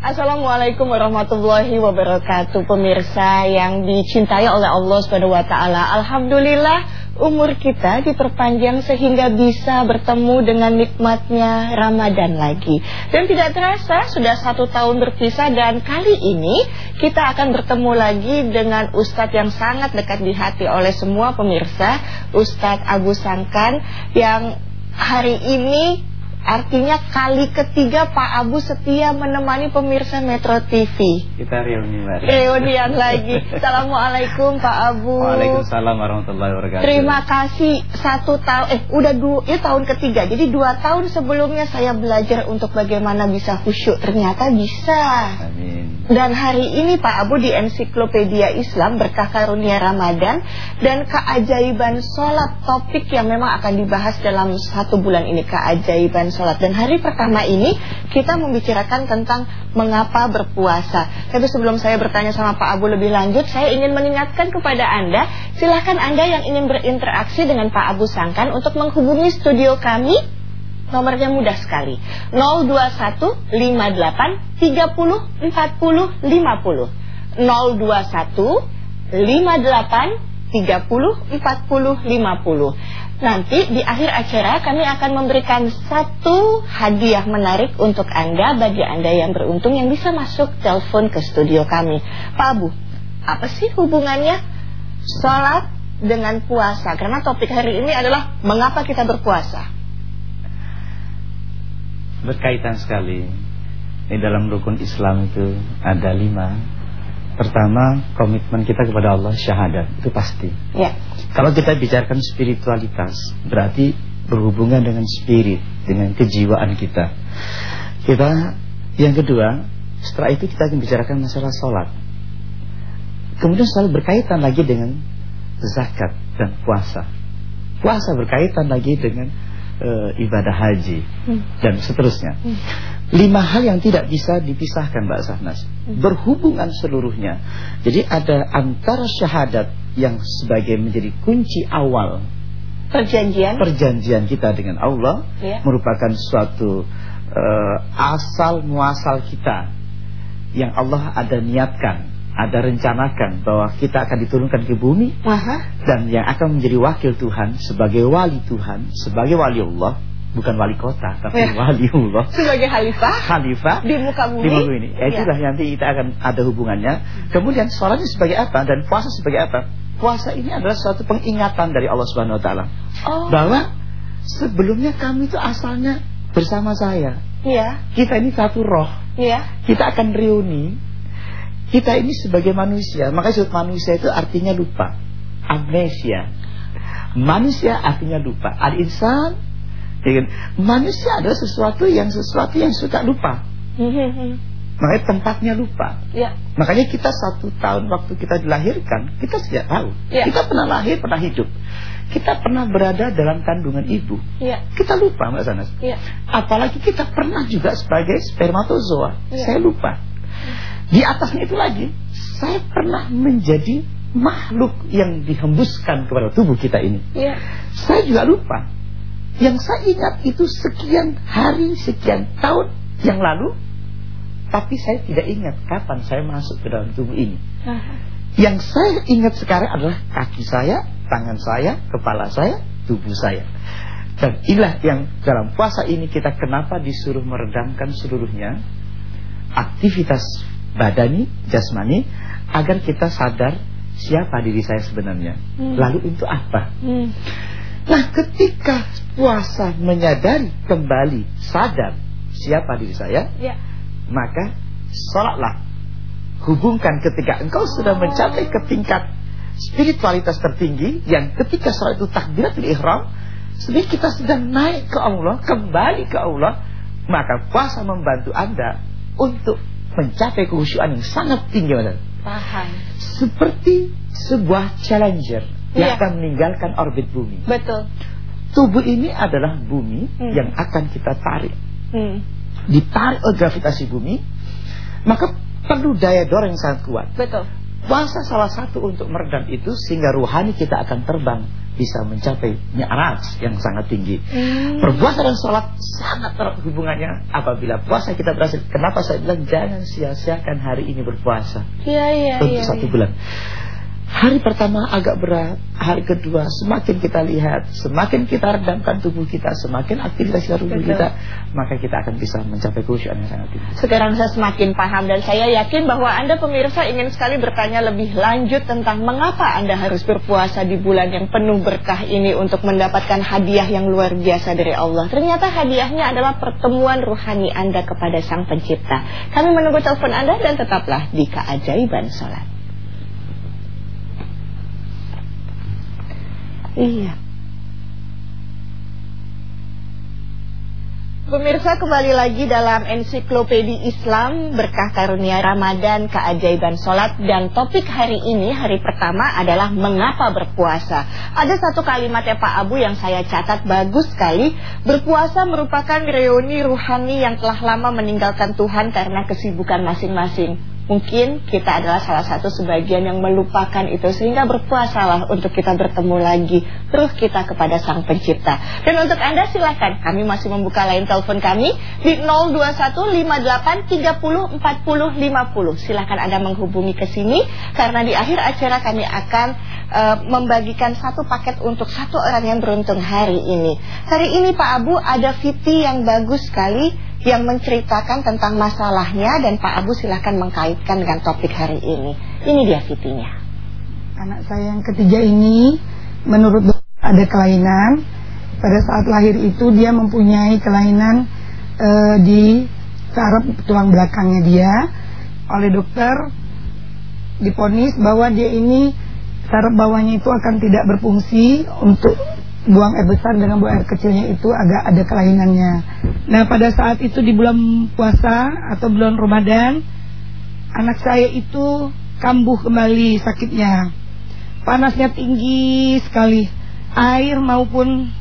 Assalamualaikum warahmatullahi wabarakatuh Pemirsa yang dicintai oleh Allah SWT Alhamdulillah umur kita diperpanjang sehingga bisa bertemu dengan nikmatnya Ramadan lagi. Dan tidak terasa sudah satu tahun berpisah dan kali ini kita akan bertemu lagi dengan Ustadz yang sangat dekat di hati oleh semua pemirsa Ustadz Agus Sangkan yang hari ini Artinya kali ketiga Pak Abu setia menemani pemirsa Metro TV. Kita reuni lagi. Reunian lagi. Assalamualaikum Pak Abu. Waalaikumsalam warahmatullahi wabarakatuh. Terima kasih satu tahun eh udah dua ya tahun ketiga. Jadi dua tahun sebelumnya saya belajar untuk bagaimana bisa khusyuk. Ternyata bisa. Amin. Dan hari ini Pak Abu di Ensiklopedia Islam berkah karunia Ramadan dan keajaiban sholat topik yang memang akan dibahas dalam satu bulan ini keajaiban sholat. Dan hari pertama ini kita membicarakan tentang mengapa berpuasa. Tapi sebelum saya bertanya sama Pak Abu lebih lanjut Saya ingin mengingatkan kepada Anda Silahkan Anda yang ingin berinteraksi dengan Pak Abu Sangkan Untuk menghubungi studio kami. Nomornya mudah sekali. 021 58 30 40 50 021 58 30 40 50 Nanti di akhir acara kami akan memberikan satu hadiah menarik untuk Anda bagi Anda yang beruntung yang bisa masuk telepon ke studio kami. Pak Abu, apa sih hubungannya sholat dengan puasa? Karena topik hari ini adalah mengapa kita berpuasa. Berkaitan sekali. Di dalam rukun Islam itu ada lima Pertama, komitmen kita kepada Allah syahadat itu pasti. Ya. Kalau kita bicarakan spiritualitas, berarti berhubungan dengan spirit, dengan kejiwaan kita. Kita yang kedua, setelah itu kita akan bicarakan masalah sholat. Kemudian selalu berkaitan lagi dengan zakat dan puasa. Puasa berkaitan lagi dengan uh, ibadah haji hmm. dan seterusnya. Hmm. Lima hal yang tidak bisa dipisahkan Mbak Sahnas hmm. Berhubungan seluruhnya Jadi ada antara syahadat Yang sebagai menjadi kunci awal Perjanjian Perjanjian kita dengan Allah ya. Merupakan suatu uh, Asal muasal kita Yang Allah ada niatkan Ada rencanakan bahwa kita akan diturunkan ke bumi Aha. Dan yang akan menjadi wakil Tuhan Sebagai wali Tuhan Sebagai wali Allah bukan wali kota tapi ya. wali Allah. Sebagai khalifah? Khalifah? Di muka bumi? Di muka ini. Ya, itulah ya. nanti kita akan ada hubungannya. Kemudian sholatnya sebagai apa dan puasa sebagai apa? Puasa ini adalah suatu pengingatan dari Allah Subhanahu Wa Taala. Oh. bahwa sebelumnya kami itu asalnya bersama saya. Ya. kita ini satu roh. Ya. kita akan reuni. Kita ini sebagai manusia. Makanya manusia itu artinya lupa. Amnesia. Manusia artinya lupa. Al-insan Ya kan? Manusia adalah sesuatu yang sesuatu yang suka lupa. Makanya tempatnya lupa. Ya. Makanya kita satu tahun waktu kita dilahirkan, kita tidak tahu. Ya. Kita pernah lahir, pernah hidup. Kita pernah berada dalam kandungan ibu. Ya. Kita lupa Mbak Sanas. Ya. Apalagi kita pernah juga sebagai spermatozoa. Ya. Saya lupa. Di atasnya itu lagi, saya pernah menjadi makhluk yang dihembuskan kepada tubuh kita ini. Ya. Saya juga lupa. Yang saya ingat itu sekian hari, sekian tahun yang lalu. Tapi saya tidak ingat kapan saya masuk ke dalam tubuh ini. Yang saya ingat sekarang adalah kaki saya, tangan saya, kepala saya, tubuh saya. Dan inilah yang dalam puasa ini kita kenapa disuruh meredamkan seluruhnya? Aktivitas badani, jasmani Agar kita sadar siapa diri saya sebenarnya. Hmm. Lalu untuk apa? Hmm. Nah ketika puasa menyadari kembali sadar siapa diri saya ya. Maka sholatlah. Hubungkan ketika engkau sudah mencapai ke tingkat spiritualitas tertinggi Yang ketika sholat itu takbiratul ihram Sebenarnya kita sedang naik ke Allah Kembali ke Allah Maka puasa membantu anda Untuk mencapai kehusuan yang sangat tinggi Paham. Seperti sebuah challenger yang ya. akan meninggalkan orbit bumi. Betul. Tubuh ini adalah bumi hmm. yang akan kita tarik. Hmm. Ditarik oleh gravitasi bumi, maka perlu daya dorong yang sangat kuat. Betul. Puasa salah satu untuk meredam itu sehingga ruhani kita akan terbang bisa mencapai mi'raj yang sangat tinggi. Hmm. Berpuasa dan sholat sangat erat hubungannya. Apabila puasa kita berhasil, kenapa saya bilang jangan sia-siakan hari ini berpuasa. Iya iya. Untuk ya, satu ya. bulan. Hari pertama agak berat, hari kedua semakin kita lihat, semakin kita redamkan tubuh kita, semakin aktivitas tubuh Betul. kita, maka kita akan bisa mencapai khusyuk yang sangat tinggi. Sekarang saya semakin paham dan saya yakin bahwa Anda pemirsa ingin sekali bertanya lebih lanjut tentang mengapa Anda harus berpuasa di bulan yang penuh berkah ini untuk mendapatkan hadiah yang luar biasa dari Allah. Ternyata hadiahnya adalah pertemuan ruhani Anda kepada Sang Pencipta. Kami menunggu telepon Anda dan tetaplah di keajaiban sholat. Iya. Pemirsa kembali lagi dalam ensiklopedi Islam berkah karunia Ramadan keajaiban sholat dan topik hari ini hari pertama adalah mengapa berpuasa. Ada satu kalimat ya Pak Abu yang saya catat bagus sekali. Berpuasa merupakan reuni ruhani yang telah lama meninggalkan Tuhan karena kesibukan masing-masing. Mungkin kita adalah salah satu sebagian yang melupakan itu Sehingga berpuasalah untuk kita bertemu lagi Terus kita kepada Sang Pencipta. Dan untuk Anda silahkan Kami masih membuka lain telepon kami Di 02158304050 Silahkan Anda menghubungi ke sini Karena di akhir acara kami akan uh, Membagikan satu paket untuk satu orang yang beruntung hari ini. Hari ini Pak Abu ada Fiti yang bagus sekali yang menceritakan tentang masalahnya dan Pak Abu silahkan mengkaitkan dengan topik hari ini. Ini dia fitinya. Anak saya yang ketiga ini menurut ada kelainan. Pada saat lahir itu dia mempunyai kelainan uh, di saraf tulang belakangnya dia. Oleh dokter diponis bahwa dia ini saraf bawahnya itu akan tidak berfungsi untuk buang air besar dengan buang air kecilnya itu agak ada kelainannya. Nah pada saat itu di bulan puasa atau bulan Ramadan, anak saya itu kambuh kembali sakitnya. Panasnya tinggi sekali, air maupun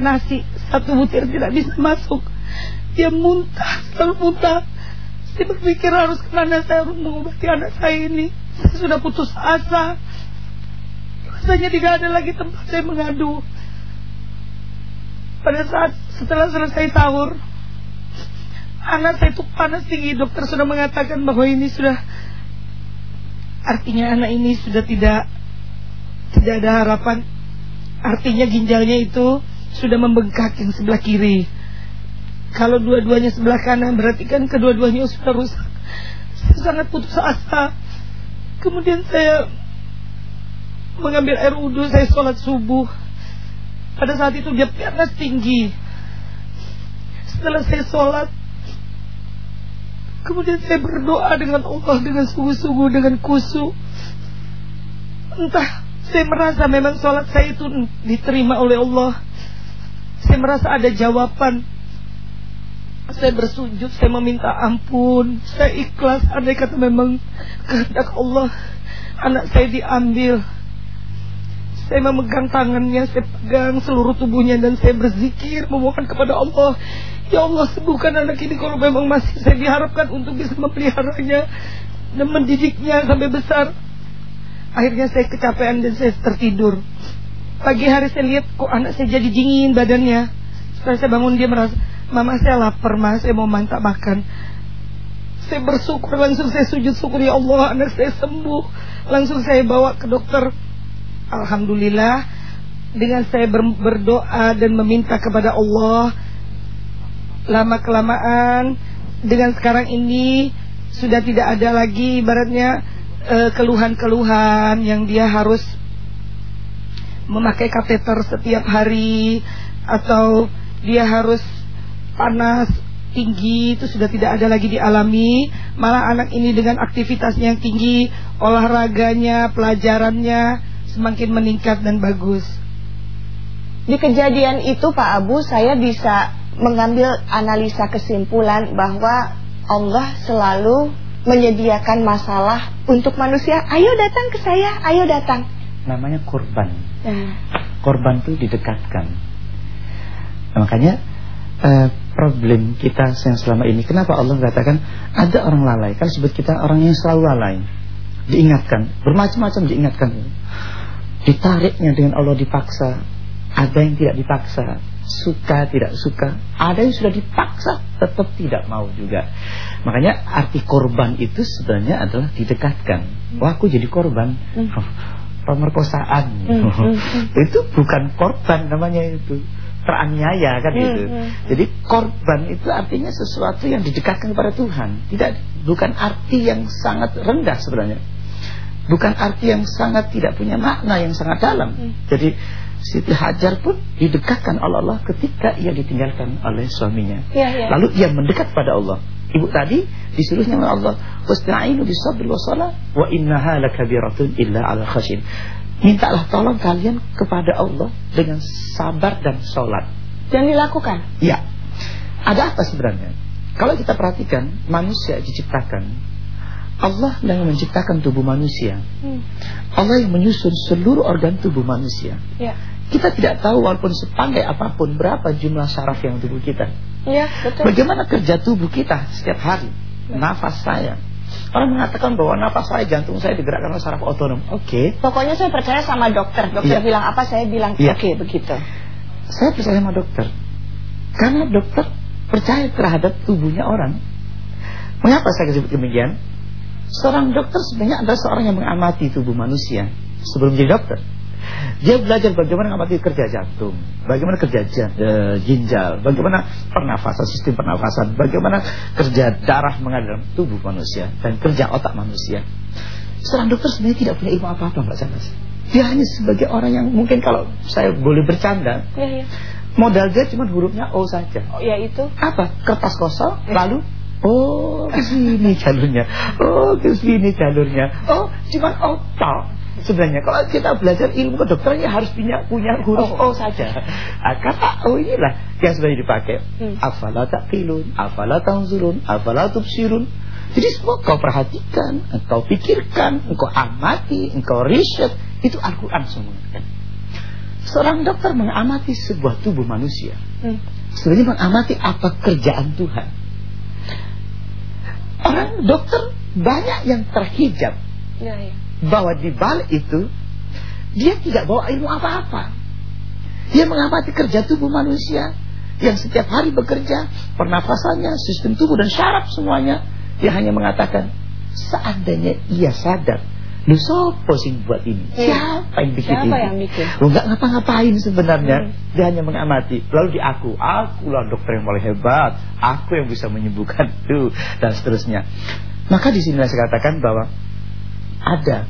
nasi satu butir tidak bisa masuk. Dia muntah, selalu muntah. Saya berpikir harus ke mana saya harus mengobati anak saya ini. Saya sudah putus asa. Rasanya tidak ada lagi tempat saya mengadu pada saat setelah selesai sahur anak saya itu panas tinggi. Dokter sudah mengatakan bahwa ini sudah artinya anak ini sudah tidak tidak ada harapan. Artinya ginjalnya itu sudah membengkak yang sebelah kiri. Kalau dua-duanya sebelah kanan berarti kan kedua-duanya sudah rusak. Saya sangat putus asa. Kemudian saya mengambil air wudhu saya sholat subuh pada saat itu dia panas tinggi. Setelah saya sholat, kemudian saya berdoa dengan Allah dengan sungguh-sungguh dengan kusu. Entah saya merasa memang sholat saya itu diterima oleh Allah. Saya merasa ada jawaban. Saya bersujud, saya meminta ampun, saya ikhlas. Andai kata memang kehendak Allah, anak saya diambil. Saya memegang tangannya, saya pegang seluruh tubuhnya dan saya berzikir memohon kepada Allah. Ya Allah sembuhkan anak ini kalau memang masih saya diharapkan untuk bisa memeliharanya dan mendidiknya sampai besar. Akhirnya saya kecapean dan saya tertidur. Pagi hari saya lihat kok anak saya jadi dingin badannya. Setelah saya bangun dia merasa, Mama saya lapar mas, saya mau mantap makan. Saya bersyukur langsung saya sujud syukur ya Allah anak saya sembuh. Langsung saya bawa ke dokter Alhamdulillah dengan saya berdoa dan meminta kepada Allah lama kelamaan dengan sekarang ini sudah tidak ada lagi ibaratnya eh, keluhan-keluhan yang dia harus memakai kateter setiap hari atau dia harus panas tinggi itu sudah tidak ada lagi dialami. Malah anak ini dengan aktivitasnya yang tinggi olahraganya pelajarannya semakin meningkat dan bagus. Di kejadian itu Pak Abu saya bisa mengambil analisa kesimpulan bahwa Allah selalu menyediakan masalah untuk manusia. Ayo datang ke saya, ayo datang. Namanya korban. Hmm. Korban itu didekatkan. makanya uh, problem kita yang selama ini, kenapa Allah mengatakan ada orang lalai? Kan sebut kita orang yang selalu lalai. Diingatkan, bermacam-macam diingatkan Ditariknya dengan Allah dipaksa. Ada yang tidak dipaksa. Suka tidak suka. Ada yang sudah dipaksa tetap tidak mau juga. Makanya arti korban itu sebenarnya adalah didekatkan. Wah aku jadi korban. Hmm. Pemerkosaan. Hmm, hmm, itu bukan korban namanya itu teraniaya kan Hmm, gitu. hmm. Jadi korban itu artinya sesuatu yang didekatkan kepada Tuhan. Tidak bukan arti yang sangat rendah sebenarnya. Bukan arti yang sangat tidak punya makna yang sangat dalam. Hmm. Jadi Siti Hajar pun didekatkan oleh Allah ketika ia ditinggalkan oleh suaminya. Ya, ya. Lalu ia mendekat pada Allah. Ibu tadi disuruhnya oleh Allah, "Wasta'inu wassalah wa innaha lakabiratun illa 'ala khashin." Mintalah tolong kalian kepada Allah dengan sabar dan sholat. Dan dilakukan. Ya. Ada apa sebenarnya? Kalau kita perhatikan manusia diciptakan Allah yang menciptakan tubuh manusia. Hmm. Allah yang menyusun seluruh organ tubuh manusia. Ya. Kita tidak tahu walaupun sepandai apa pun berapa jumlah saraf yang tubuh kita. Ya, betul. Bagaimana kerja tubuh kita setiap hari? Nafas saya. Orang mengatakan bahwa nafas saya, jantung saya digerakkan oleh saraf otonom. Oke, Pokoknya saya percaya sama dokter. Dokter Iya. bilang apa, saya bilang Iya. oke begitu. saya percaya sama dokter. Karena dokter percaya terhadap tubuhnya orang. Mengapa saya sebut demikian? Seorang dokter sebenarnya adalah seorang yang mengamati tubuh manusia sebelum jadi dokter. Dia belajar bagaimana mengamati kerja jantung, bagaimana kerja eh, ginjal, bagaimana pernafasan, sistem pernafasan, bagaimana kerja darah mengalir dalam tubuh manusia dan kerja otak manusia. Seorang dokter sebenarnya tidak punya ilmu apa-apa Mbak Sanas. Dia hanya sebagai orang yang mungkin kalau saya boleh bercanda, Ya, ya. modal dia cuma hurufnya O saja. Oh, ya itu. Apa? Kertas kosong, lalu Oh, ke sini jalurnya. Oh, ke sini jalurnya. Oh, cuma O tok. Sebenarnya kalau kita belajar ilmu kedokteran ya harus punya punya huruf O saja. Ah, kata O inilah yang sebenarnya dipakai. Hmm. Afala taqilun, afala tanzurun, afala tubsirun. Jadi semua kau perhatikan, engkau pikirkan, engkau amati, engkau riset, itu Al-Qur'an semua. Seorang dokter mengamati sebuah tubuh manusia. Hmm. Sebenarnya mengamati apa kerjaan Tuhan. Orang dokter banyak yang terhijab Ya, ya. bahwa di balik itu dia tidak bawa ilmu apa-apa. Dia mengamati kerja tubuh manusia yang setiap hari bekerja, pernafasannya, sistem tubuh dan syaraf semuanya. Dia hanya mengatakan seandainya ia sadar, lu sopo sing buat ini? Iya. Siapa yang bikin Siapa ini? yang bikin? Lu nggak ngapa-ngapain sebenarnya. Hmm. Dia hanya mengamati. Lalu di aku, akulah dokter yang paling hebat. Aku yang bisa menyembuhkan itu dan seterusnya. Maka di sini saya katakan bahwa ada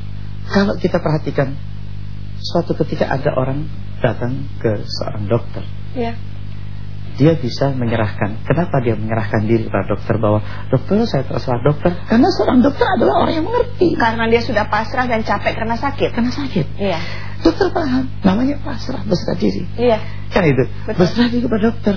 kalau kita perhatikan suatu ketika ada orang datang ke seorang dokter, Ya. Dia bisa menyerahkan. Kenapa dia menyerahkan diri kepada dokter bahwa dokter saya terserah dokter karena seorang dokter adalah orang yang mengerti Karena dia sudah pasrah dan capek karena sakit. karena sakit. Iya. Dokter paham, namanya pasrah berserah diri. Iya. Kan itu. Betul. Berserah diri kepada dokter.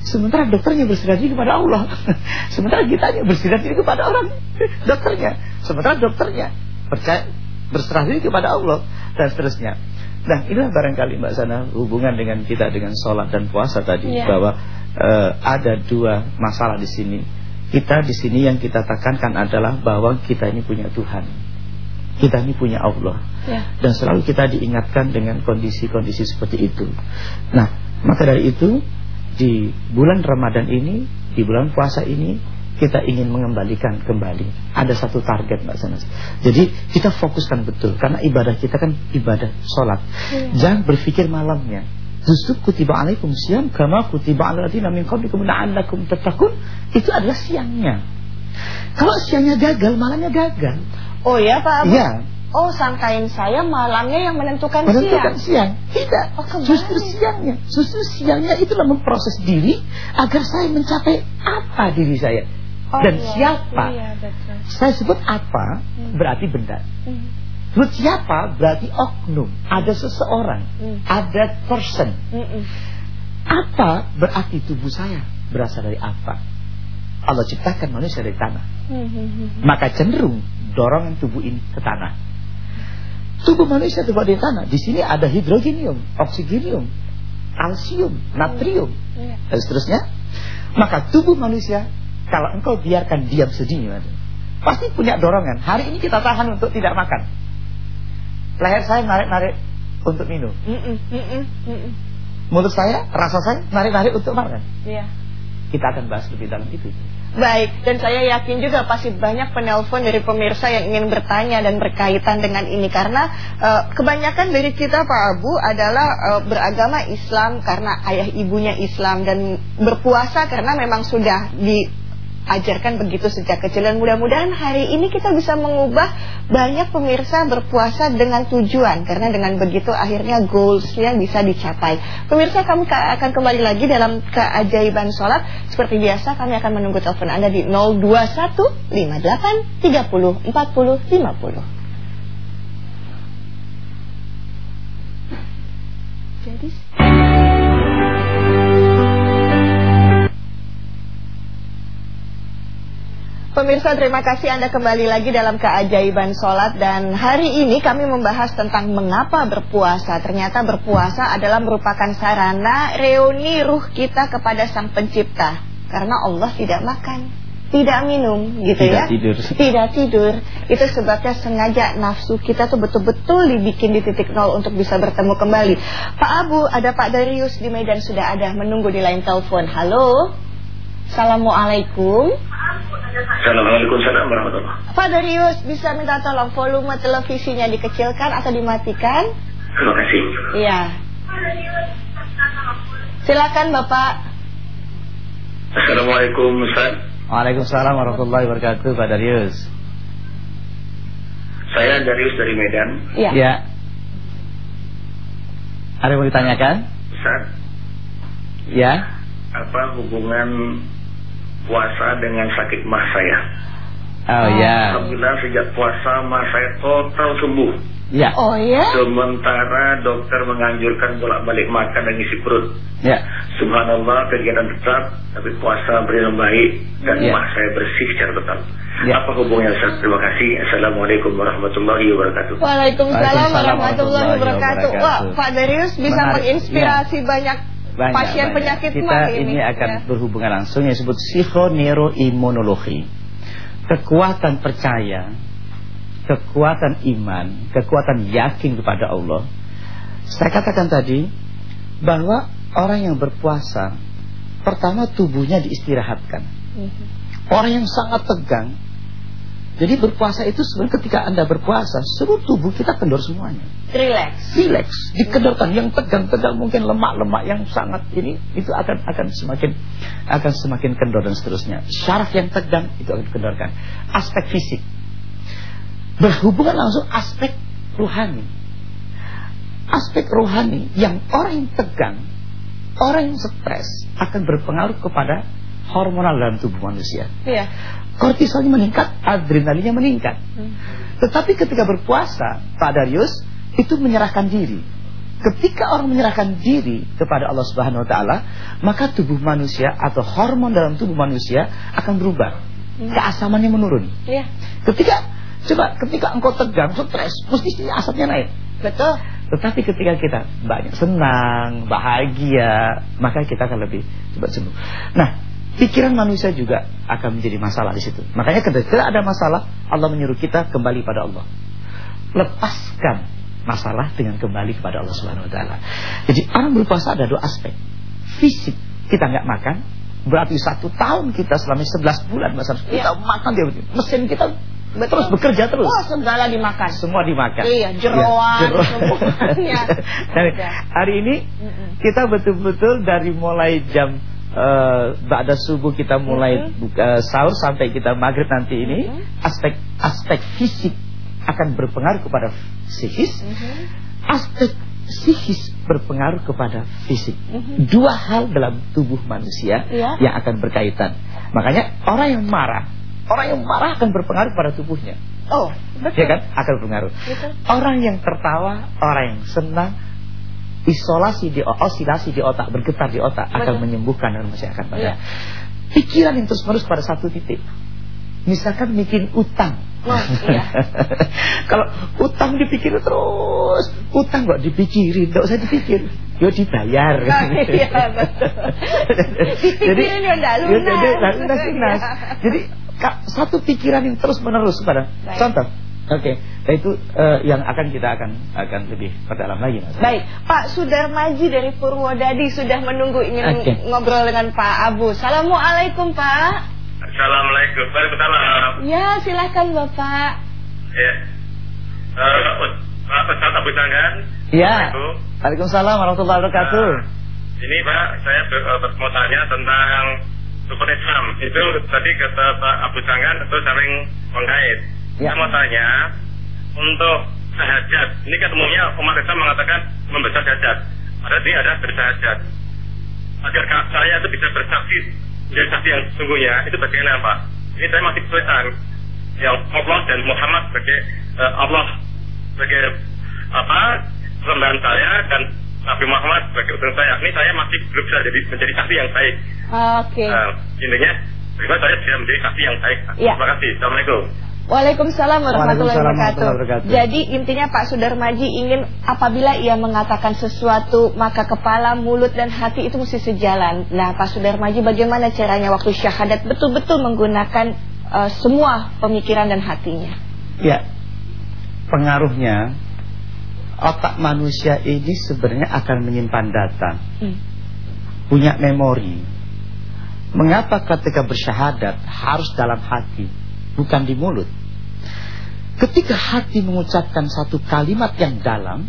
Sementara dokternya berserah diri kepada Allah. Sementara kita hanya berserah diri kepada orang dokternya. Sementara dokternya percaya berserah diri kepada Allah dan seterusnya. Nah, inilah barangkali Mbak Sana hubungan dengan kita dengan sholat dan puasa tadi Iya. bahwa eh, ada dua masalah di sini. Kita di sini yang kita tekankan adalah bahwa kita ini punya Tuhan. Kita ini punya Allah Ya. dan selalu kita diingatkan dengan kondisi-kondisi seperti itu. Nah, maka dari itu di bulan Ramadan ini, di bulan puasa ini kita ingin mengembalikan kembali. Ada satu target Mbak Sanas. Jadi kita fokuskan betul karena ibadah kita kan ibadah sholat. Iya. Jangan berpikir malamnya. Justru kutiba alaikum siam kama kutiba ala ladina min qablikum la'allakum tattaqun. Itu adalah siangnya. Kalau siangnya gagal, malamnya gagal. Oh ya Pak Abu? Iya. Oh sangkain saya malamnya yang menentukan, menentukan siang. siang. Tidak, Oh, justru siangnya. Justru siangnya itulah memproses diri agar saya mencapai apa diri saya Oh, dan iya. siapa. Iya betul. Saya sebut apa Hmm. berarti benda. Hmm. Sebut siapa berarti oknum. Ada seseorang, Hmm. ada person. Mm-mm. Apa berarti tubuh saya berasal dari apa? Allah ciptakan manusia dari tanah. Hmm, hmm, hmm. Maka cenderung dorongan tubuh ini ke tanah. Tubuh manusia terbuat dari tanah. Di sini ada hidrogenium, oksigenium, kalsium, natrium, Iya. dan seterusnya. Maka tubuh manusia kalau engkau biarkan diam sedih, pasti punya dorongan. Hari ini kita tahan untuk tidak makan. Leher saya narik-narik untuk minum. Mm -mm, mm -mm, mm -mm. Menurut saya, rasa saya narik-narik untuk makan. Iya. Kita akan bahas lebih dalam itu. Baik, dan saya yakin juga pasti banyak penelpon dari pemirsa yang ingin bertanya dan berkaitan dengan ini karena uh, kebanyakan dari kita Pak Abu adalah uh, beragama Islam karena ayah ibunya Islam dan berpuasa karena memang sudah di ajarkan begitu sejak kecil dan mudah-mudahan hari ini kita bisa mengubah banyak pemirsa berpuasa dengan tujuan karena dengan begitu akhirnya goalsnya bisa dicapai. Pemirsa kami akan kembali lagi dalam keajaiban sholat seperti biasa kami akan menunggu telepon Anda di 021 58 30 40 50. Jadi Pemirsa terima kasih Anda kembali lagi dalam keajaiban sholat. Dan hari ini kami membahas tentang mengapa berpuasa. Ternyata berpuasa adalah merupakan sarana reuni ruh kita kepada sang pencipta. Karena Allah tidak makan tidak minum gitu tidak ya. tidur. Tidak tidur. Itu sebabnya sengaja nafsu kita tuh betul-betul dibikin di titik nol untuk bisa bertemu kembali. Pak Abu, ada Pak Darius di Medan sudah ada. Menunggu di line telepon. Halo Assalamualaikum Assalamualaikum warahmatullahi Pak Darius bisa minta tolong volume televisinya dikecilkan atau dimatikan? Terima kasih. Iya. Silakan Bapak. Assalamualaikum Ustaz. Waalaikumsalam warahmatullahi wabarakatuh Pak Darius. Saya Darius dari Medan. Iya. Ya. Ada yang mau ditanyakan? Ustaz, Ya. apa hubungan puasa dengan sakit mah saya? Oh ya. Alhamdulillah sejak puasa mah saya total sembuh. Ya. Oh ya? Sementara dokter menganjurkan bolak-balik makan dan isi perut. Ya. Subhanallah kegiatan tetap tapi puasa berjalan baik dan Ya. mah saya bersih secara total. Ya. Apa hubungannya Ustaz? Terima kasih. Assalamualaikum warahmatullahi wabarakatuh. Waalaikumsalam Waalaikumsalam warahmatullahi wabarakatuh. wabarakatuh. Wah, Pak Darius bisa Menarik. menginspirasi banyak, Banyak, pasien banyak. penyakit Kita mah ini, akan Ya. berhubungan langsung yang disebut psikoneuroimunologi. Kekuatan percaya, kekuatan iman, kekuatan yakin kepada Allah. Saya katakan tadi bahwa orang yang berpuasa pertama tubuhnya diistirahatkan. Mhm. Orang yang sangat tegang. Jadi berpuasa itu sebenarnya ketika Anda berpuasa, seluruh tubuh kita kendor semuanya Relax. relax, dikedorkan yang tegang-tegang mungkin lemak-lemak yang sangat ini itu akan akan semakin akan semakin kendor dan seterusnya. Syaraf yang tegang itu akan dikendorkan. Aspek fisik berhubungan langsung aspek rohani. Aspek rohani yang orang yang tegang, orang yang stres akan berpengaruh kepada hormonal dalam tubuh manusia. Iya. Kortisolnya meningkat, adrenalinnya meningkat. Hmm. Tetapi ketika berpuasa, Pak Darius itu menyerahkan diri. Ketika orang menyerahkan diri kepada Allah Subhanahu wa taala, maka tubuh manusia atau hormon dalam tubuh manusia akan berubah. Hmm. Keasamannya menurun. Iya. Ketika coba ketika engkau tegang, stres, mesti asapnya naik. Betul. Tetapi ketika kita banyak senang, bahagia, maka kita akan lebih cepat sembuh. Nah, pikiran manusia juga akan menjadi masalah di situ. Makanya ketika ada masalah, Allah menyuruh kita kembali pada Allah. Lepaskan masalah dengan kembali kepada Allah Subhanahu wa taala. Jadi orang berpuasa ada dua aspek. Fisik, kita nggak makan, berarti satu tahun kita selama 11 bulan masa kita makan dia mesin kita terus bekerja terus. Oh, segala dimakan. Semua dimakan. Iya, jeroan, Ya, jeroan. semuanya. Ada. hari ini kita betul-betul dari mulai jam eh ba'da subuh kita mulai buka sahur sampai kita maghrib nanti ini aspek aspek fisik akan berpengaruh kepada psikis, aspek psikis berpengaruh kepada fisik. Dua hal dalam tubuh manusia Iya. yang akan berkaitan. Makanya orang yang marah, orang yang marah akan berpengaruh pada tubuhnya. Oh, betul. Ya kan? Akan berpengaruh. Betul. Orang yang tertawa, orang yang senang, isolasi di osilasi di otak, bergetar di otak akan menyembuhkan dan masyarakat pada Iya. pikiran yang terus menerus pada satu titik. Misalkan bikin utang. Iya. Kalau utang dipikir terus, utang kok dipikirin, enggak usah dipikir. Yo dibayar. Oh, iya, betul. Dipikirin ya lunas. Ya, jadi nggak lunas, lunas. Iya. Jadi satu pikiran yang terus menerus pada Baik. contoh Oke, okay. itu uh, yang akan kita akan akan lebih perdalam lagi mas. Baik, Pak Sudarmaji dari Purwodadi sudah menunggu ingin okay. ngobrol dengan Pak Abu. Assalamualaikum Pak. Assalamualaikum. Waalaikumsalam. Ya, silahkan Bapak. Ya. Uh, Pak Ustaz Abu Sangan. Ya. Waalaikumsalam warahmatullahi wabarakatuh. Uh, ini Pak, saya uh, mau tanya tentang rukun Islam. Itu tadi kata Pak Abu Sangan itu sering mengait. Ya. Saya mau tanya untuk sahajat. Ini ketemunya umat Islam mengatakan membesar hajat. Berarti ada bersahajat. Agar saya itu bisa bersaksi menjadi saksi yang sesungguhnya itu bagaimana Pak? Ini saya masih kesulitan. Yang Allah dan Muhammad sebagai uh, Allah sebagai apa lembaga saya dan Nabi Muhammad sebagai utusan saya. Ini saya masih belum bisa jadi menjadi saksi yang baik. Oke. Okay. Uh, intinya, bagaimana saya bisa menjadi saksi yang baik. Ya. Terima kasih. Assalamualaikum. Waalaikumsalam warahmatullahi wabarakatuh. Jadi intinya Pak Sudarmaji ingin apabila ia mengatakan sesuatu maka kepala, mulut dan hati itu mesti sejalan. Nah Pak Sudarmaji bagaimana caranya waktu syahadat betul-betul menggunakan uh, semua pemikiran dan hatinya? Ya, pengaruhnya otak manusia ini sebenarnya akan menyimpan data, hmm. punya memori. Mengapa ketika bersyahadat harus dalam hati, bukan di mulut? Ketika hati mengucapkan satu kalimat yang dalam,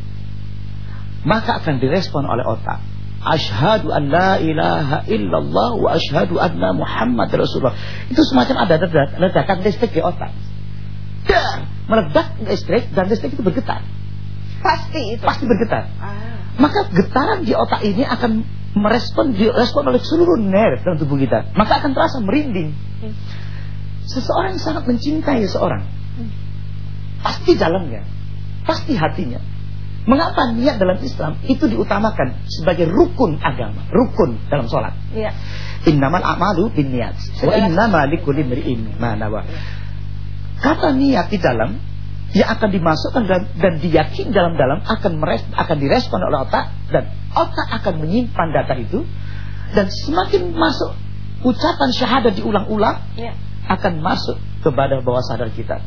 maka akan direspon oleh otak. Ashadu an la ilaha illallah wa ashadu anna Muhammad Rasulullah. Itu semacam ada ledakan listrik di otak. Dan meledak listrik dan listrik itu bergetar. Pasti itu. Pasti bergetar. Ah. Maka getaran di otak ini akan merespon direspon oleh seluruh nerve dalam tubuh kita. Maka akan terasa merinding. Hmm. Seseorang yang sangat mencintai seseorang Pasti dalamnya, pasti hatinya. Mengapa niat dalam Islam itu diutamakan sebagai rukun agama, rukun dalam sholat? Iya. Innamal a'malu bin niat. Wa innama likulli imri'in ma nawa. Kata niat di dalam yang akan dimasukkan dan, dan diyakin dalam-dalam akan meres, akan direspon oleh otak dan otak akan menyimpan data itu dan semakin masuk ucapan syahadat diulang-ulang ya. akan masuk kepada bawah sadar kita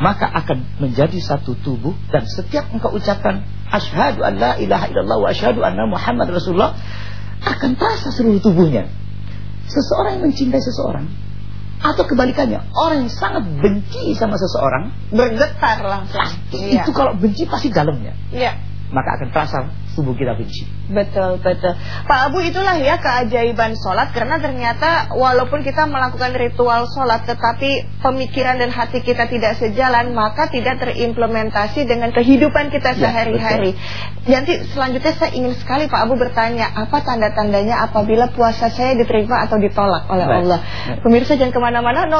maka akan menjadi satu tubuh dan setiap engkau ucapkan asyhadu an la ilaha illallah wa asyhadu anna muhammad rasulullah akan terasa seluruh tubuhnya. Seseorang yang mencintai seseorang atau kebalikannya orang yang sangat benci sama seseorang bergetar langsung. iya. itu kalau benci pasti dalamnya. Iya maka akan terasa tubuh kita benci. Betul, betul. Pak Abu itulah ya keajaiban sholat karena ternyata walaupun kita melakukan ritual sholat tetapi pemikiran dan hati kita tidak sejalan maka tidak terimplementasi dengan kehidupan kita ya, sehari-hari. Ya, Nanti selanjutnya saya ingin sekali Pak Abu bertanya apa tanda-tandanya apabila puasa saya diterima atau ditolak oleh Baik. Allah. Baik. Pemirsa jangan ke mana-mana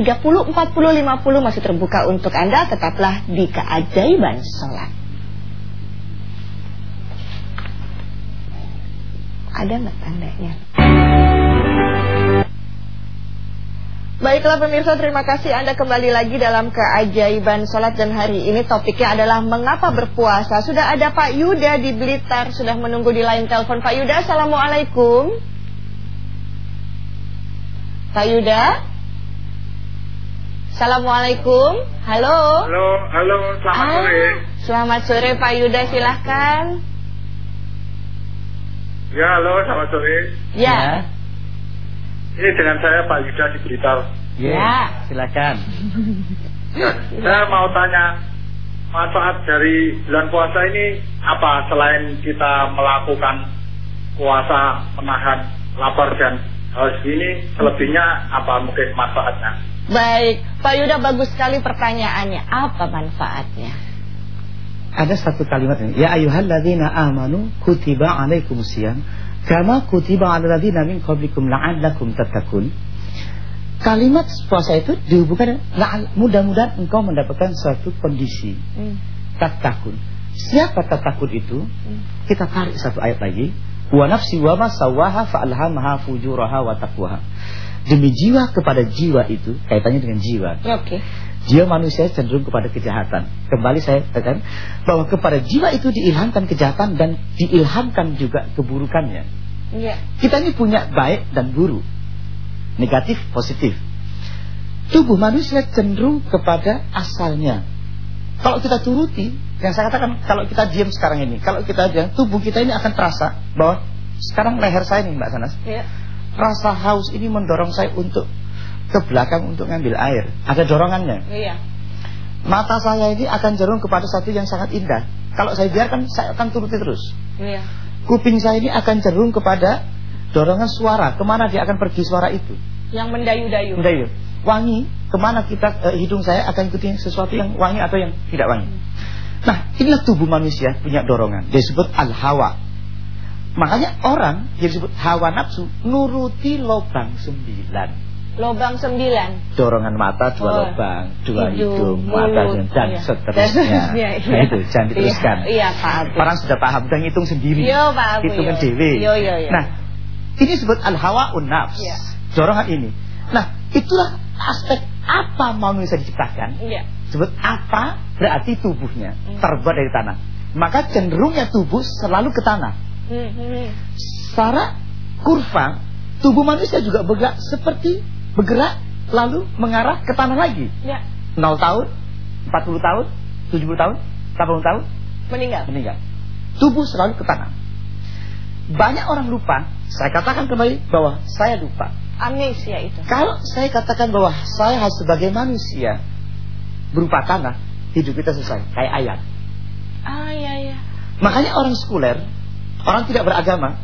02158304050 masih terbuka untuk Anda tetaplah di keajaiban sholat. Ada nggak tandanya? Baiklah pemirsa, terima kasih Anda kembali lagi dalam keajaiban sholat dan hari ini topiknya adalah mengapa berpuasa. Sudah ada Pak Yuda di Blitar, sudah menunggu di line telepon. Pak Yuda, Assalamualaikum. Pak Yuda? Assalamualaikum. Halo. Halo, halo, selamat ah, sore. Selamat sore Pak Yuda, silahkan. Ya, halo, selamat sore. Ya. ya. Ini dengan saya Pak Yuda di Blitar. Ya, ya. silakan. Ya, saya mau tanya manfaat dari bulan puasa ini apa selain kita melakukan puasa menahan lapar dan haus ini selebihnya apa mungkin manfaatnya? Baik, Pak Yuda bagus sekali pertanyaannya. Apa manfaatnya? Ada satu kalimat ini. Ya ayyuhalladzina amanu kutiba alaikumusiyam kama kutiba alal ladzina min qablikum la'allakum tattaqun. Kalimat puasa itu dihubungkan mudah-mudahan engkau mendapatkan suatu kondisi hmm. tatakun siapa tatakun itu? Hmm. kita tarik satu ayat lagi. Wa nafsi wa ma sawaha fa alhamaha fujuraha wa taqwaha. Demi jiwa kepada jiwa itu kaitannya dengan jiwa. Oke. okay. Jiwa manusia cenderung kepada kejahatan. Kembali saya katakan bahwa kepada jiwa itu diilhamkan kejahatan dan diilhamkan juga keburukannya. Iya. Kita ini punya baik dan buruk. Negatif, positif. tubuh manusia cenderung kepada asalnya. Kalau kita turuti, yang saya katakan kalau kita diam sekarang ini, kalau kita diam, tubuh kita ini akan terasa bahwa sekarang leher saya nih Mbak Sanas. Ya. Rasa haus ini mendorong saya untuk ke belakang untuk ngambil air. Ada dorongannya. Iya. Mata saya ini akan cenderung kepada satu yang sangat indah. Kalau saya biarkan, saya akan turuti terus. Iya. Kuping saya ini akan cenderung kepada dorongan suara. Ke mana dia akan pergi suara itu? Yang mendayu-dayu. Mendayu. Wangi, ke mana kita eh, hidung saya akan ikuti sesuatu yang wangi atau yang tidak wangi. Nah, inilah tubuh manusia punya dorongan. Disebut al-hawa. Makanya orang yang disebut hawa nafsu nuruti lobang sembilan. Lobang sembilan. Dorongan mata dua Oh, lobang, dua hidung, hidung, mata mulut, dan iya. seterusnya. Iya. Nah itu jangan diteruskan. Iya, iya, Pak Abu. Orang sudah paham, udah ngitung sendiri. Yo, Pak Abu, Hitungan yo. dewe. Yo, yo, yo. Nah, ini disebut al-hawa nafs. Iya. Dorongan ini. Nah, itulah aspek apa manusia diciptakan. Iya. Sebut apa berarti tubuhnya Hmm. terbuat dari tanah. Maka cenderungnya tubuh selalu ke tanah. Hmm, hmm. Secara kurva tubuh manusia juga bergerak seperti bergerak lalu mengarah ke tanah lagi. Ya. 0 tahun, 40 tahun, 70 tahun, 80 tahun Meninggal. meninggal. Tubuh selalu ke tanah. Banyak orang lupa, saya katakan kembali bahwa saya lupa. Amnesia itu. Kalau saya katakan bahwa saya harus sebagai manusia berupa tanah, hidup kita selesai kayak ayat. Ah, iya, iya. Makanya orang sekuler, orang tidak beragama,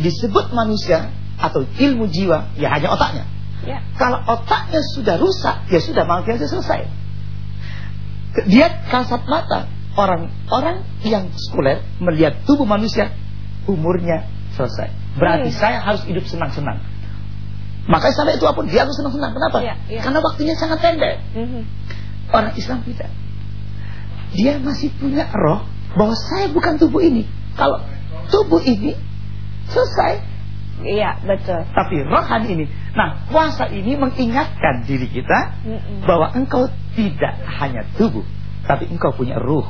disebut manusia atau ilmu jiwa, ya hanya otaknya. Ya. Kalau otaknya sudah rusak, ya sudah sudah selesai. Dia kasat mata orang-orang yang sekuler melihat tubuh manusia umurnya selesai. Berarti Hmm. saya harus hidup senang-senang. Makanya sampai itu apa pun dia harus senang-senang. Kenapa? Iya, iya. Karena waktunya sangat pendek. Mhm. Orang Islam tidak. Dia masih punya roh bahwa saya bukan tubuh ini. Kalau tubuh ini selesai, Iya, betul. tapi rohani ini. Nah, puasa ini mengingatkan diri kita bahwa engkau tidak hanya tubuh, tapi engkau punya ruh.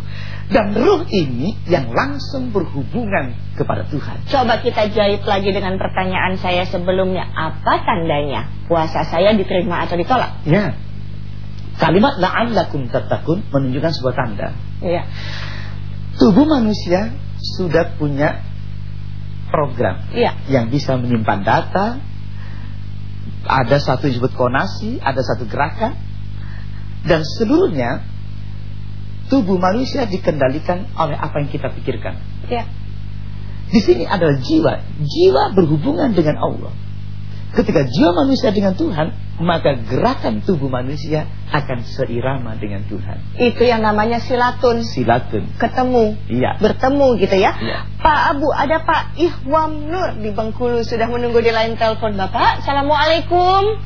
Dan ruh ini yang langsung berhubungan kepada Tuhan. Coba kita jahit lagi dengan pertanyaan saya sebelumnya. Apa tandanya puasa saya diterima atau ditolak? Ya. Kalimat la'allakum tattaqun menunjukkan sebuah tanda. Iya. Tubuh manusia sudah punya program Iya. yang bisa menyimpan data. Ada satu disebut konasi, ada satu gerakan. Dan seluruhnya tubuh manusia dikendalikan oleh apa yang kita pikirkan. Iya. Di sini adalah jiwa. Jiwa berhubungan dengan Allah. Ketika jiwa manusia dengan Tuhan, maka gerakan tubuh manusia akan seirama dengan Tuhan. Itu yang namanya silatun. Silatun. Ketemu. Iya. Bertemu gitu ya. Iya. Pak Abu, ada Pak Ihwam Nur di Bengkulu sudah menunggu di line telepon Bapak. Assalamualaikum.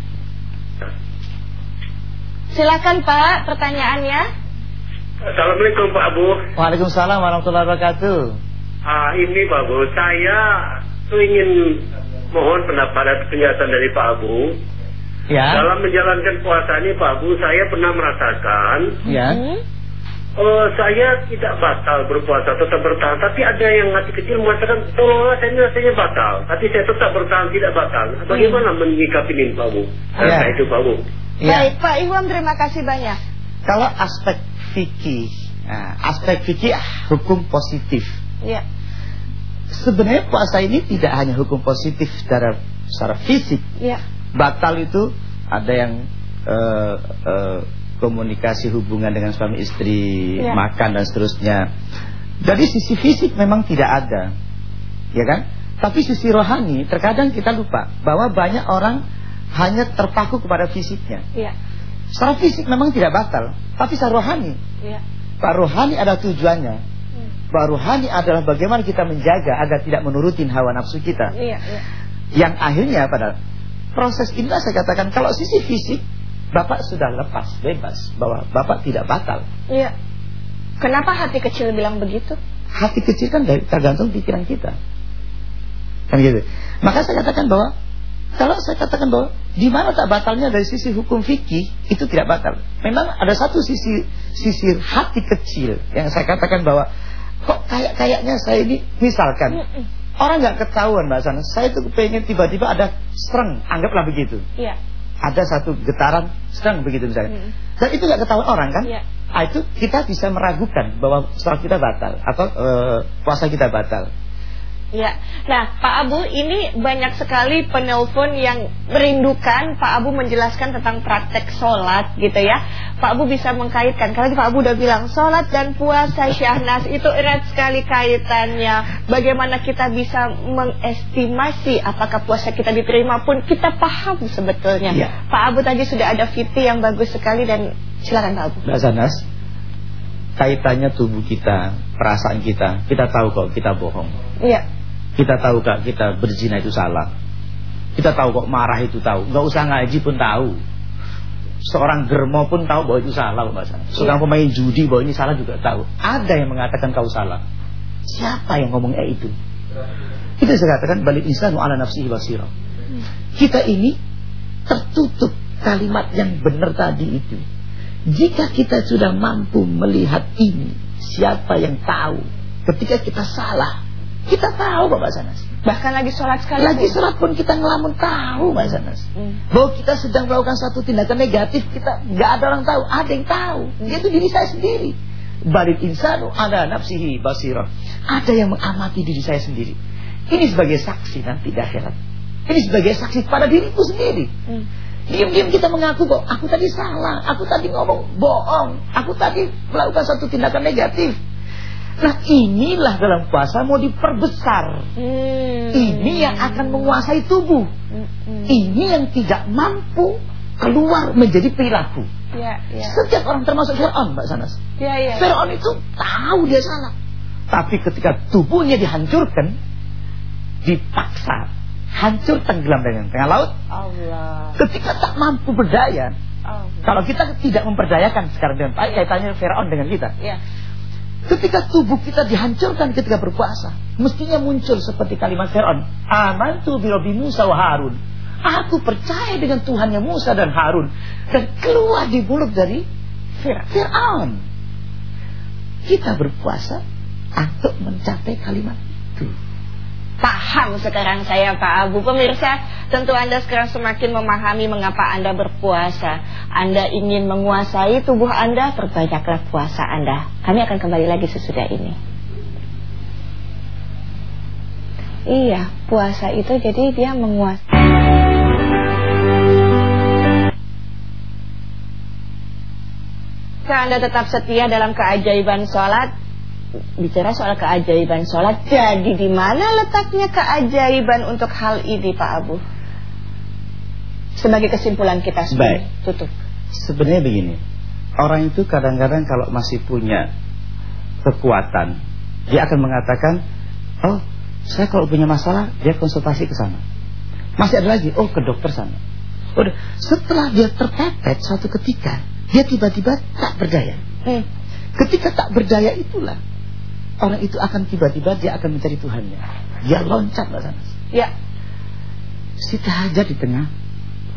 Silakan Pak, pertanyaannya. Assalamualaikum Pak Abu. Waalaikumsalam warahmatullahi wabarakatuh. Ah, ini Pak Abu, saya ingin mohon pendapat dan penjelasan dari Pak Abu. Ya. Dalam menjalankan puasa ini Pak Abu, saya pernah merasakan Ya. Hmm? Oh, saya tidak batal berpuasa, tetap bertahan. Tapi ada yang hati kecil mengatakan, seolah saya ini rasanya batal. Tapi saya tetap bertahan, tidak batal. Bagaimana menyikapi ini, Pak Bu? Ya. Nah, itu, Pak Bu. Ya. Baik, Pak Ihwam terima kasih banyak. Kalau aspek fikih, nah, aspek fikih ah, hukum positif. Ya. Sebenarnya puasa ini tidak hanya hukum positif secara secara fisik. Ya. Batal itu ada yang eh, eh, komunikasi hubungan dengan suami istri, Ya. makan dan seterusnya. Dari sisi fisik memang tidak ada, ya kan? Tapi sisi rohani terkadang kita lupa bahwa banyak orang hanya terpaku kepada fisiknya. Ya. Secara fisik memang tidak batal, tapi secara rohani, Ya. Pak rohani ada tujuannya. Pak rohani adalah bagaimana kita menjaga agar tidak menurutin hawa nafsu kita. Iya, iya. Yang akhirnya pada proses inilah saya katakan kalau sisi fisik Bapak sudah lepas bebas bahwa Bapak tidak batal. Iya. Kenapa hati kecil bilang begitu? Hati kecil kan dari tergantung pikiran kita. Kan gitu. Maka saya katakan bahwa kalau saya katakan bahwa di mana tak batalnya dari sisi hukum fikih itu tidak batal. Memang ada satu sisi sisi hati kecil yang saya katakan bahwa kok kayak kayaknya saya ini misalkan orang nggak ketahuan mbak Sana. Saya itu pengen tiba-tiba ada streng, anggaplah begitu. Iya. ada satu getaran sedang begitu misalnya. Hmm. Dan itu nggak ketahuan orang kan? Ya. Nah, itu kita bisa meragukan bahwa sholat kita batal atau uh, puasa kita batal. Ya, nah Pak Abu ini banyak sekali penelpon yang merindukan Pak Abu menjelaskan tentang praktek sholat gitu ya. Pak Abu bisa mengkaitkan, karena Pak Abu udah bilang sholat dan puasa Syahnas itu erat sekali kaitannya. Bagaimana kita bisa mengestimasi apakah puasa kita diterima pun kita paham sebetulnya. Ya. Pak Abu tadi sudah ada fiti yang bagus sekali dan silakan Pak Abu. Mbak Sanas, kaitannya tubuh kita, perasaan kita, kita tahu kok kita bohong. Iya kita tahu kak kita berzina itu salah. Kita tahu kok marah itu tahu. Gak usah ngaji pun tahu. Seorang germo pun tahu bahwa itu salah Mbak Seorang iya. pemain judi bahwa ini salah juga tahu. Ada yang mengatakan kau salah. Siapa yang ngomong eh itu? Kita bisa katakan balik insanu ala nafsihi basira. Kita ini tertutup kalimat yang benar tadi itu. Jika kita sudah mampu melihat ini, siapa yang tahu ketika kita salah, kita tahu Bapak Sanas. Bahkan lagi sholat sekali. Lagi sholat pun kita ngelamun tahu Bapak Sanas. Hmm. Bahwa kita sedang melakukan satu tindakan negatif kita nggak ada orang tahu. Ada yang tahu. Dia itu diri saya sendiri. Balik insanu ada nafsihi basirah. Ada yang mengamati diri saya sendiri. Ini sebagai saksi nanti di akhirat. Ini sebagai saksi pada diriku sendiri. Hmm. Diam-diam kita mengaku bahwa aku tadi salah, aku tadi ngomong bohong, aku tadi melakukan satu tindakan negatif. Nah inilah dalam puasa mau diperbesar. Hmm. Ini yang akan menguasai tubuh. Hmm. Ini yang tidak mampu keluar menjadi perilaku. Ya, ya. Setiap orang termasuk Fir'aun Mbak Sanas. Ya, ya. Fir'aun itu tahu dia salah. Tapi ketika tubuhnya dihancurkan, dipaksa hancur tenggelam dengan tengah laut. Allah. Ketika tak mampu berdaya, Allah. kalau kita tidak memperdayakan sekarang dengan baik kaitannya Firaun dengan kita. Ya. Ketika tubuh kita dihancurkan ketika berpuasa, mestinya muncul seperti kalimat Fir'aun, "Amantu bi Rabbi Musa wa Harun." Aku percaya dengan Tuhannya Musa dan Harun dan keluar di mulut dari Fir'aun. Kita berpuasa untuk mencapai kalimat. Paham sekarang saya Pak Abu. Pemirsa tentu Anda sekarang semakin memahami mengapa Anda berpuasa. Anda ingin menguasai tubuh Anda Perbanyaklah puasa Anda. Kami akan kembali lagi sesudah ini. Iya puasa itu jadi dia menguasai Anda tetap setia dalam keajaiban sholat bicara soal keajaiban sholat Jadi di mana letaknya keajaiban untuk hal ini Pak Abu? Sebagai kesimpulan kita Baik. tutup Sebenarnya begini Orang itu kadang-kadang kalau masih punya kekuatan Dia akan mengatakan Oh saya kalau punya masalah Dia konsultasi ke sana Masih ada lagi Oh ke dokter sana Udah, Setelah dia terpepet suatu ketika Dia tiba-tiba tak berdaya hmm. Ketika tak berdaya itulah orang itu akan tiba-tiba dia akan mencari Tuhannya. Dia loncat Mbak Sanas. Ya. Si tahajud di tengah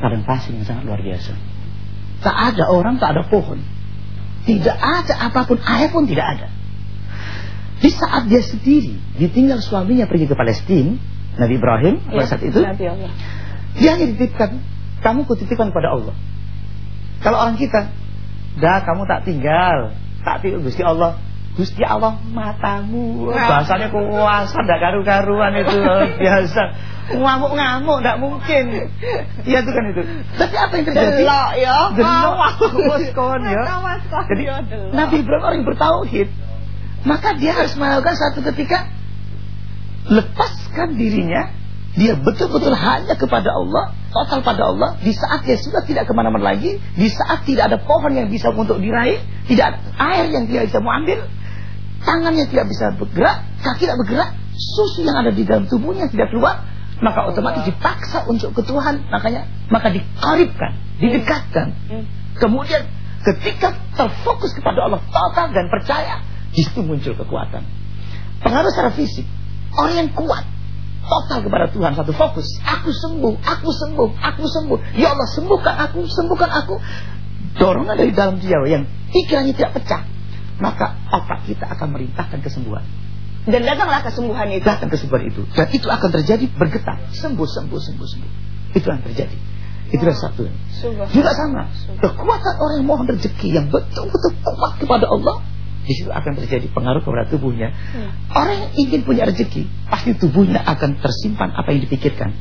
padang pasir yang sangat luar biasa. Tak ada orang, tak ada pohon. Tidak ada apa pun, air pun tidak ada. Di saat dia sendiri ditinggal suaminya pergi ke Palestina, Nabi Ibrahim ya, pada saat itu, Nabi Allah. dia hanya dititipkan, kamu kutitipkan pada Allah. Kalau orang kita, dah kamu tak tinggal, tak tinggal Gusti Allah, Gusti Allah matamu. Bahasanya kuasa Tidak karu-karuan itu. Biasa. Ngamuk-ngamuk Tidak mungkin. Iya itu kan itu. Tapi apa yang terjadi? Delok ya. Delok. Ya. Jadi Nabi Ibrahim orang yang bertauhid. Maka dia harus melakukan satu ketika Lepaskan dirinya. Dia betul-betul hanya kepada Allah Total pada Allah. Di saat dia sudah tidak ke mana-mana lagi Di saat tidak ada pohon yang bisa untuk diraih Tidak ada air yang dia bisa mengambil tangannya tidak bisa bergerak, kaki tidak bergerak, susu yang ada di dalam tubuhnya tidak keluar, maka otomatis dipaksa untuk ke Tuhan, makanya maka dikaribkan, didekatkan. Hmm. Kemudian ketika terfokus kepada Allah total dan percaya, justru muncul kekuatan. Pengaruh secara fisik, orang yang kuat total kepada Tuhan satu fokus aku sembuh aku sembuh aku sembuh ya Allah sembuhkan aku sembuhkan aku dorongan dari dalam dia yang pikirannya tidak pecah maka otak kita akan merintahkan kesembuhan. Dan datanglah kesembuhan itu. Datang kesembuhan itu. Dan itu akan terjadi bergetar. Sembuh, sembuh, sembuh, sembuh. Itu yang terjadi. Itulah satu. Juga sama. Kekuatan orang yang mohon rezeki yang betul-betul kuat kepada Allah di situ akan terjadi pengaruh kepada tubuhnya. Hmm. Orang yang ingin punya rezeki, pasti tubuhnya akan tersimpan apa yang dipikirkan.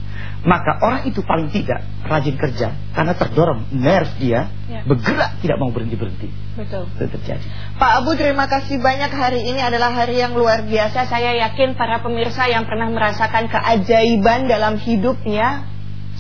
Maka orang itu paling tidak rajin kerja karena terdorong nerve dia ya. bergerak tidak mau berhenti berhenti. Betul. Itu terjadi. Pak Abu terima kasih banyak hari ini adalah hari yang luar biasa. Saya yakin para pemirsa yang pernah merasakan keajaiban dalam hidupnya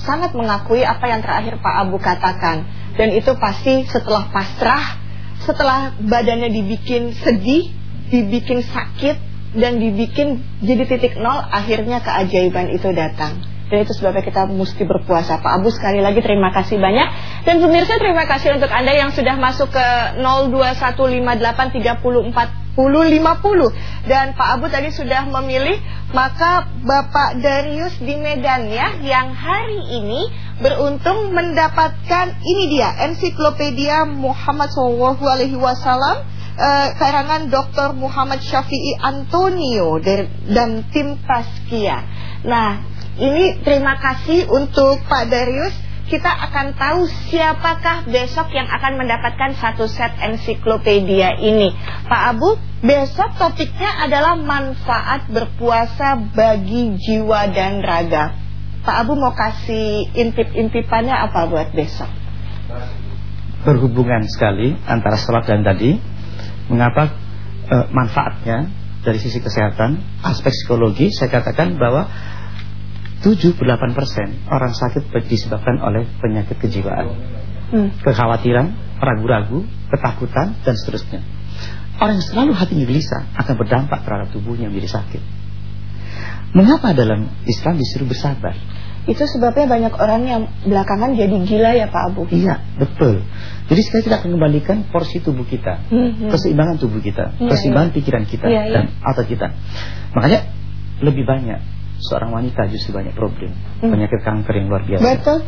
sangat mengakui apa yang terakhir Pak Abu katakan dan itu pasti setelah pasrah setelah badannya dibikin sedih, dibikin sakit, dan dibikin jadi titik nol, akhirnya keajaiban itu datang. Dan itu sebabnya kita mesti berpuasa Pak Abu sekali lagi terima kasih banyak Dan pemirsa terima kasih untuk Anda yang sudah masuk ke 02158304050 Dan Pak Abu tadi sudah memilih Maka Bapak Darius di Medan ya Yang hari ini beruntung mendapatkan ini dia ensiklopedia Muhammad SAW Alaihi Wasallam uh, karangan Dr. Muhammad Syafi'i Antonio dan tim Paskia. Nah, ini terima kasih untuk Pak Darius. Kita akan tahu siapakah besok yang akan mendapatkan satu set ensiklopedia ini. Pak Abu, besok topiknya adalah manfaat berpuasa bagi jiwa dan raga. Pak Abu mau kasih intip-intipannya apa buat besok? Berhubungan sekali antara sholat dan tadi Mengapa e, manfaatnya dari sisi kesehatan Aspek psikologi saya katakan bahwa 78% orang sakit disebabkan oleh penyakit kejiwaan hmm. Kekhawatiran, ragu-ragu, ketakutan dan seterusnya Orang yang selalu hatinya gelisah akan berdampak terhadap tubuhnya menjadi sakit Mengapa dalam Islam disuruh bersabar? Itu sebabnya banyak orang yang belakangan jadi gila ya Pak Abu. Iya, betul. Jadi sekali kita akan kembalikan porsi tubuh kita, hmm, hmm. keseimbangan tubuh kita, ya, keseimbangan ya. pikiran kita ya, dan otot kita. Makanya lebih banyak seorang wanita justru banyak problem, hmm. penyakit kanker yang luar biasa. Betul.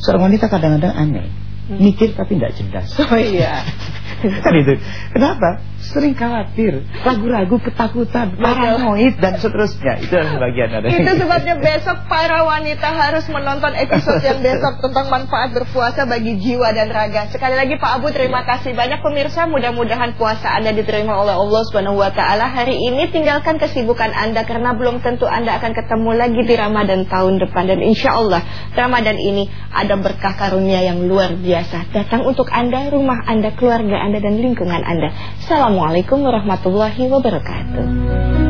Seorang wanita kadang-kadang aneh Hmm. mikir tapi tidak cerdas. Oh iya. kan itu. Kenapa? Sering khawatir, ragu-ragu, ketakutan, paranoid dan seterusnya. Itu adalah sebagian ada. Itu sebabnya besok para wanita harus menonton episode yang besok tentang manfaat berpuasa bagi jiwa dan raga. Sekali lagi Pak Abu terima kasih banyak pemirsa. Mudah-mudahan puasa Anda diterima oleh Allah Subhanahu wa taala. Hari ini tinggalkan kesibukan Anda karena belum tentu Anda akan ketemu lagi di Ramadan tahun depan dan insya Allah Ramadan ini ada berkah karunia yang luar biasa datang untuk Anda, rumah Anda, keluarga Anda, dan lingkungan Anda. Assalamualaikum warahmatullahi wabarakatuh.